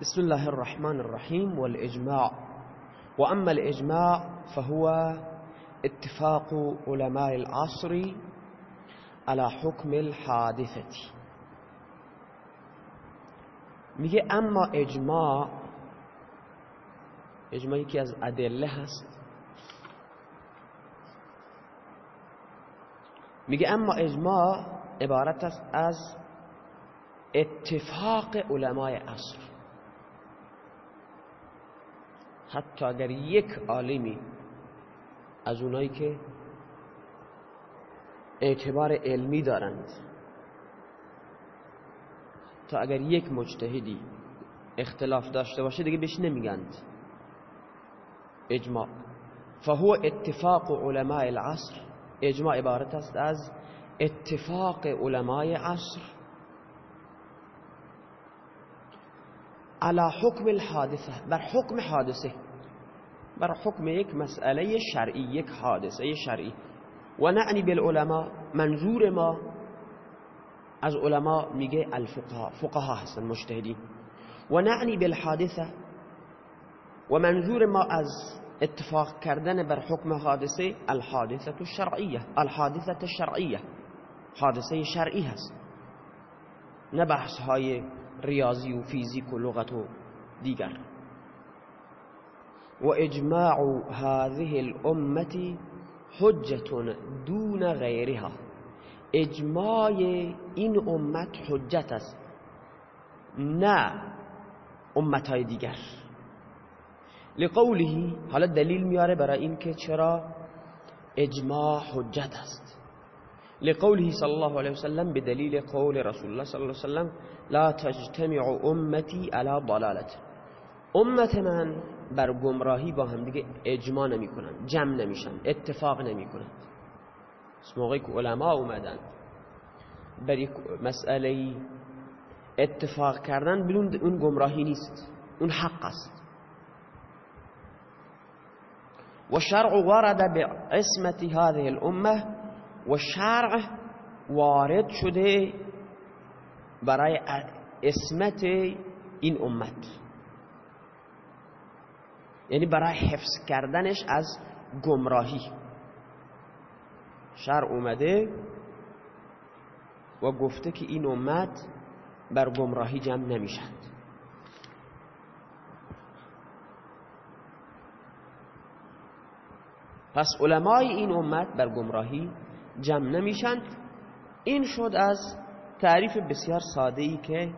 بسم الله الرحمن الرحيم والإجماع. وأما الإجماع فهو اتفاق علماء العصر على حكم الحادثة. میگه اما اجماع اجماع یکی از ادله هست. میگه اما اجماع عبارت است از اتفاق علمای عصر. حتی اگر یک عالمی از اونایی که اعتبار علمی دارند تا اگر یک مجتهدی اختلاف داشته باشه دیگه بهش نمیگند. اجماع. فهو اتفاق علماء العصر. اجماع عبارت است از اتفاق علمای عصر. على حکم الحادثه. بر حکم حادثه. بر حکم یک مسئله شرعی یک حادثه شرعی. و نعنی بالعلماء منظور ما از علماء میگه الفقها فقها هستن مجتهدین. و نعنی بالحادثه و منظور ما از اتفاق کردن بر حکم حادثه الحادثة الشرعیه الحادثة الشرعیه حادثه شرعی هست. نه بحث های ریاضی و فیزیک و لغت و دیگر. و اجماع هذه الأمة حجة دون غیرها إجماع امت حجت است نه امتهای دیگر. لقوله حالا دلیل میاره این که چرا إجماع حجت است. لقوله صلی الله علیه وسلم بدلیل قول رسول الله صلی الله علیه وسلم لا تجتمع امتی على ضلالت امت من بر گمراهی با هم دیگه اجماع نمی کنن جمع نمیشن اتفاق نمی کنن موقعی که علما اومدن بر یک مسئله اتفاق کردن بدون اون گمراهی نیست اون حق است. و شرع ورد بعصمت هذه الامه و شرع وارد شده برای اسمت این امت. یعنی برای حفظ کردنش از گمراهی. شرع اومده و گفته که این امت بر گمراهی جمع نمیشند پس علمای این امت بر گمراهی جمع نمیشند این شد از تعریف بسیار ساده ای که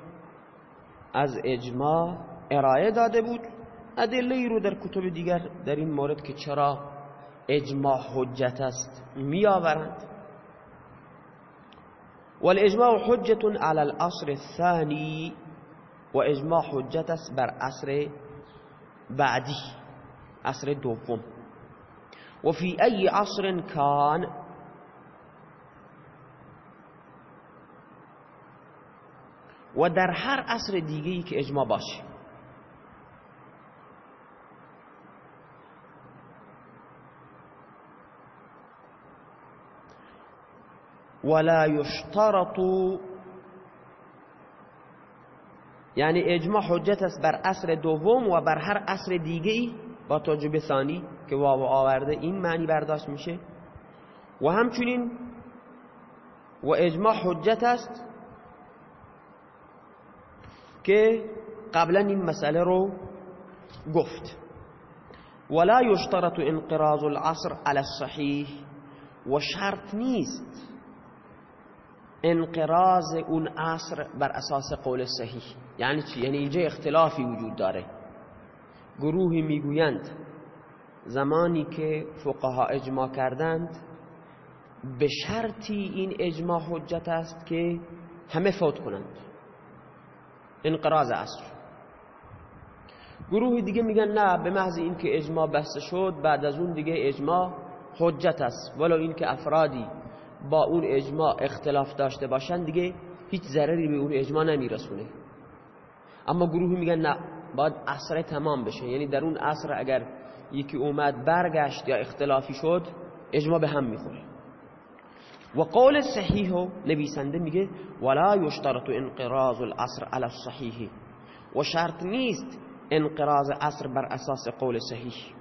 از اجماع ارائه داده بود. ادله ای رو در کتب دیگر در این مورد که چرا اجماع حجت است می آورند والاجماع حجت على العصر الثاني و اجماع حجت است بر عصر بعدی عصر دوم. و فی ای عصر کان و در هر عصر دیگه که اجماع باشه. ولا يشترط. یعنی اجماع حجت است بر عصر دوم و بر هر عصر دیگه ای با توجه ثانی که واو آورده این معنی برداشت میشه. و همچنین و اجماع حجت است که قبلا این مسئله رو گفت. ولا يشترط انقراض العصر على الصحيح و شرط نیست انقراض اون عصر بر اساس قول صحیح. یعنی چی؟ یعنی اینجا اختلافی وجود داره. گروهی می‌گویند زمانی که فقها اجماع کردند به شرطی این اجماع حجت است که همه فوت کنند. انقراض عصر. گروه دیگه میگن نه به محض اینکه اجماع بسته شد بعد از اون دیگه اجماع حجت است. ولو اینکه افرادی با اون اجماع اختلاف داشته باشن دیگه هیچ ضرری به اون اجماع نمیرسونه. اما گروهی میگن نه باید عصر تمام بشه. یعنی در اون عصر اگر یکی اومد برگشت یا اختلافی شد اجماع به هم می‌خوره. و قول صحیح نویسنده میگه ولا یشترط انقراض العصر على الصحیح. و شرط نیست انقراض عصر بر اساس قول صحیح.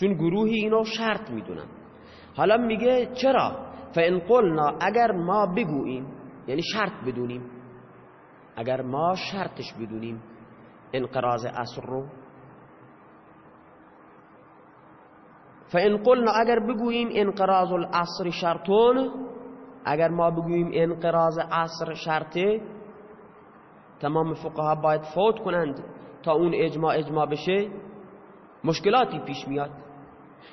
چون گروهی اینو شرط می‌دونن. حالا میگه چرا؟ فان قلنا اگر ما بگوییم یعنی شرط بدونیم اگر ما شرطش بدونیم انقراض اصر رو فان قلنا اگر بگوییم انقراض العصر شرطون اگر ما بگوییم انقراض عصر شرطه تمام فقها باید فوت کنند تا اون اجماع اجماع بشه مشکلاتی پیش میاد.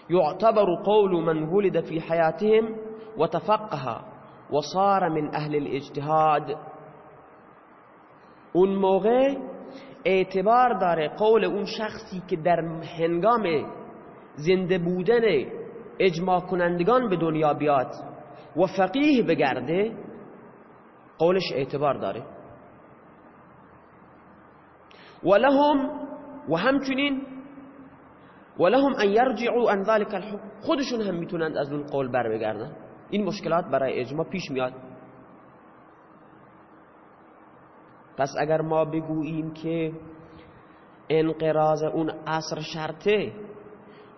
يعتبر قول من ولد في حياتهم وتفقه وصار من أهل الاجتهاد. اون موقع اعتبار داره قول اون شخصی که در هنگام زنده بودن اجماع کنندگان به دنیا بیاد و فقیه بگرده قولش اعتبار داره. ولهم و همچنین ولهم ان يرجعوا عن ذلك الحكم. خودشون هم می‌تونند از اون قول بر بگردن این مشکلات برای اجماع پیش میاد. پس اگر ما بگوییم که انقراض اون عصر شرطه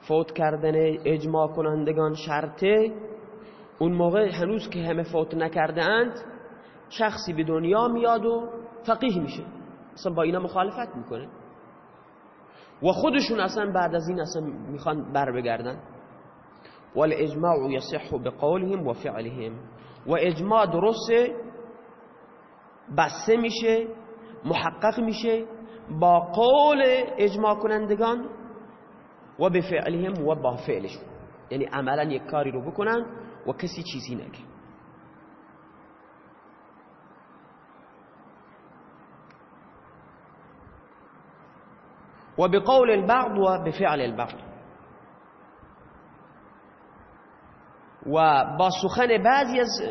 فوت کردن اجماع کنندگان شرطه اون موقع هنوز که همه فوت نکرده اند شخصی به دنیا میاد و فقیه میشه. اصلا با اینا مخالفت می‌کنه. و خودشون اصلا بعد از این اصلا می‌خوان بر بگردن. والاجماع یصح بقولهم و فعلهم و اجماع درسته بسته میشه محقق میشه با قول اجماع کنندگان و به فعلهم و با فعلشون. یعنی عملا یک کاری رو بکنن و کسی چیزی نگه. و بقول البعض و بفعل البعض. و با سخن بعضی از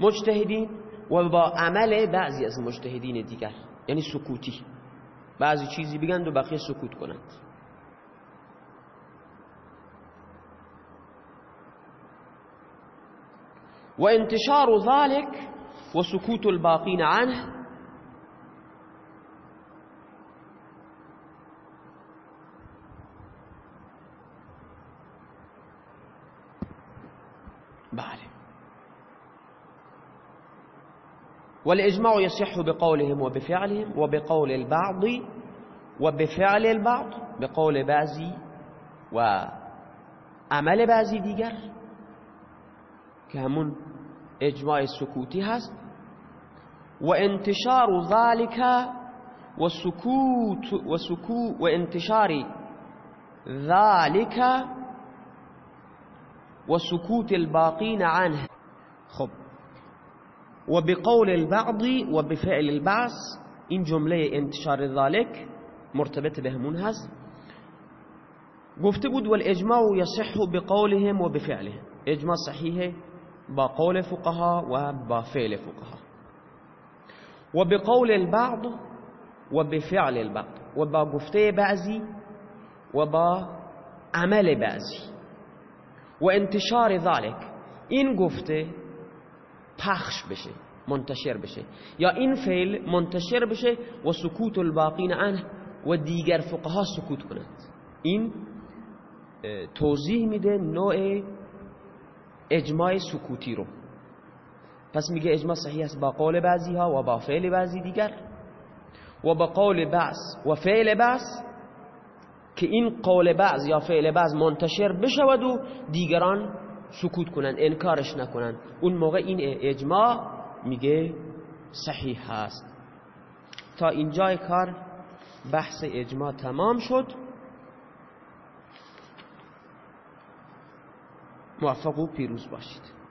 مجتهدین و با عمل بعضی از مجتهدین دیگر یعنی سکوتی. بعضی چیزی بگند و بقیه سکوت کنند. وانتشار ذلك وسكوت الباقين عنه بله والإجماع يصح بقولهم وبفعلهم وبقول البعض وبفعل البعض بقول بعضی و عمل بعضی دیگر إجماع سکوتی هست. و انتشار ذلك و سکوت و سکوت و انتشار ذلك وسكوت الباقين عنه. خب. وبقول البعض وبفعل البعض إن جملة انتشار ذلك مرتبط بهمون منهز. قفتبود والإجماع يصح بقولهم وبفعلهم. إجماع صحيح بقول فقهاء وبفعل فقهاء. فعل وبقول البعض وبفعل البعض. وبا گفته وبعمل وبا و انتشار ذلك. این گفته پخش بشه منتشر بشه. یا این فعل منتشر بشه و سکوت الباقین عنه و دیگر فقها سکوت کنند. این توضیح میده نوع اجماع سکوتی رو. پس میگه اجماع صحیح است با قول بعضی ها و با فعل بعضی دیگر. و با قول بعض و فعل بعض که این قول بعض یا فعل بعض منتشر بشود و دیگران سکوت کنند انکارش نکنند. اون موقع این اجماع میگه صحیح هست. تا اینجای کار بحث اجماع تمام شد. موفق و پیروز باشید.